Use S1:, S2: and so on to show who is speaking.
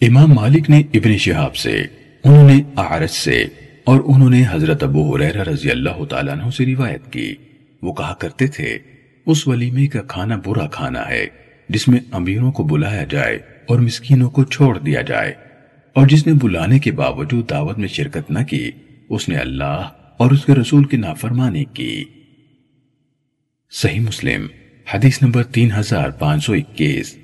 S1: امام مالک نے ابن شہاب سے، انہوں نے عارض سے اور انہوں نے حضرت ابو حریرہ رضی اللہ تعالیٰ عنہ سے روایت کی۔ وہ کہا کرتے تھے، اس ولیمے کا کھانا برا کھانا ہے، جس میں امیروں کو بلایا جائے اور مسکینوں کو چھوڑ دیا جائے۔ اور جس نے بلانے کے باوجود دعوت میں شرکت نہ کی، اس نے اللہ اور اس کے رسول کی نافرمانی کی۔ صحیح مسلم، حدیث نمبر تین ہزار پانچ سو اکیس۔